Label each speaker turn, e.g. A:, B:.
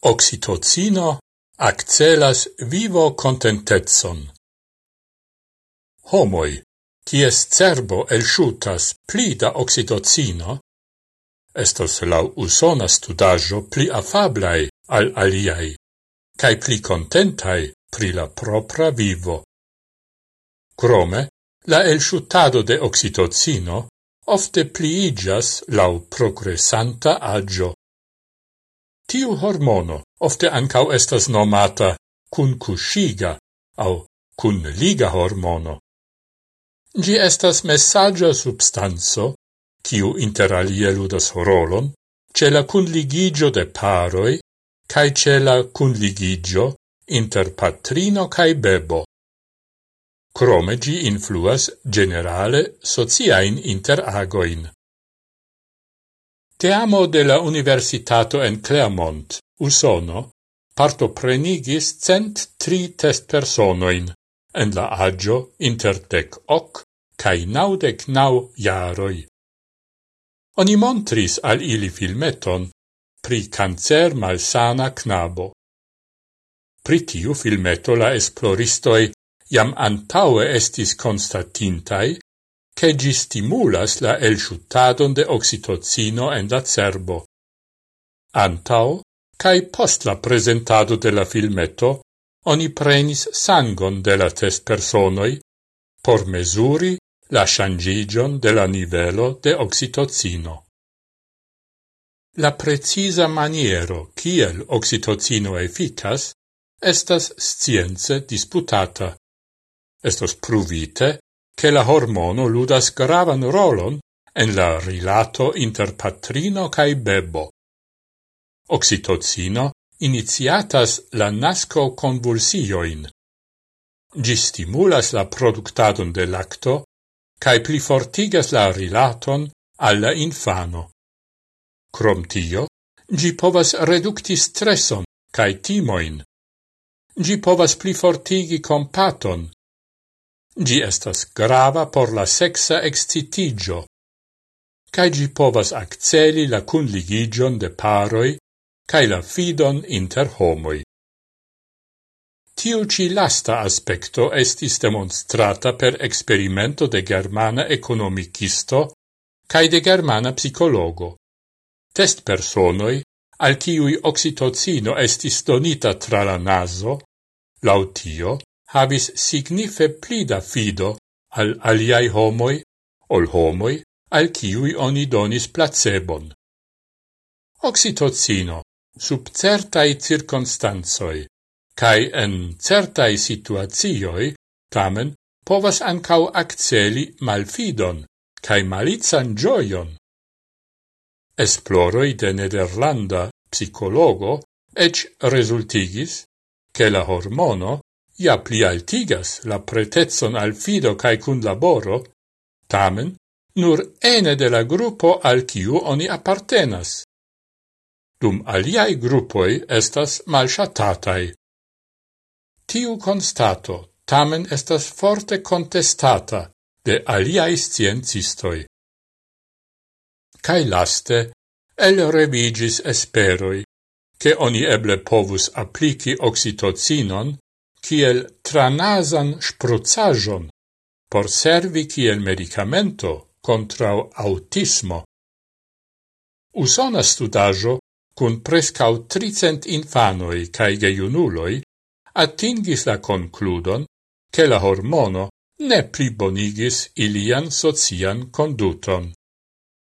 A: Oxitocino accelas vivo contentezon. Homoi, ties cerbo elsciutas pli da oxitocino, estos lau usona studajo pli afablai al aliai, cae pli contentai pri la propra vivo. Crome, la elsciutado de oxitocino ofte pliigas lau progressanta agio. Tiu hormono ofte ancau estas nomata cun cusciga au cun liga hormono. Gi estas messagia substanzo, kiu interalie ludas rolon, ce la cunligigio de paroi, cae ce la cunligigio inter patrino cae bebo. Crome gi influas generale sociain interagoin. Te amo de la Universitato en Clermont, Usono, partoprenigis cent tri test personoin en la agio interdec hoc cae naudec nau jaroi. Oni montris al ili filmeton pri cancer malsana knabo. Pri tiu filmeto la esploristoi jam antaue estis constatintai che gi stimulas la elsciutadon de oxitocino en la cerbo. Antao, cae post la presentado de la filmeto, oni prenis sangon de la test personoi por mesuri la shangigion de la nivelo de oxitocino. La precisa maniero kiel oxitocino efficas estas science disputata. Estos pruvite che la hormono ludas gravan rolon en la rilato inter patrino cae bebo. Oxitocino iniziatas la nasco convulsioin. Gi stimulas la productadon de lacto cae plifortigas la rilaton alla infano. Crom tio, gi povas reducti stresson cae timoin. Gi povas plifortigi compaton, Gi estas grava por la sexa excitigio, cae gi povas acceli la cunligigion de paroi cae la fidon inter homoi. Tiu ci lasta aspecto estis demonstrata per experimento de germana economicisto cae de germana psicologo. Test personoi, al ciui oxitocino estis donita tra la naso, lautio, havis signife plida fido al aliai homoi, ol homoi, al ciui oni donis placebon. Oxitocino, sub certai circonstanzoi, cae en certai situazioi, tamen, povas ancau acceli malfidon, cae malizan gioion. Esploroi de Nederlanda psicologo ec resultigis che la hormono ja pli altigas la pretezon al fido cae cun laboro, tamen nur ene de la gruppo al kiu oni appartenas. Dum aliai gruppoi estas malshatatai. Tiu constato tamen estas forte contestata de aliai sciencistoi. Cai laste, el revigis esperoi, che oni eble povus applici oxitocinon kiel tranasan spruzzajon por servi kiel medicamento contrau autismo. Usona studajo cun prescau tricent infanoi cae geiunuloi attingis la concludon che la hormono ne plibonigis ilian socian conduton.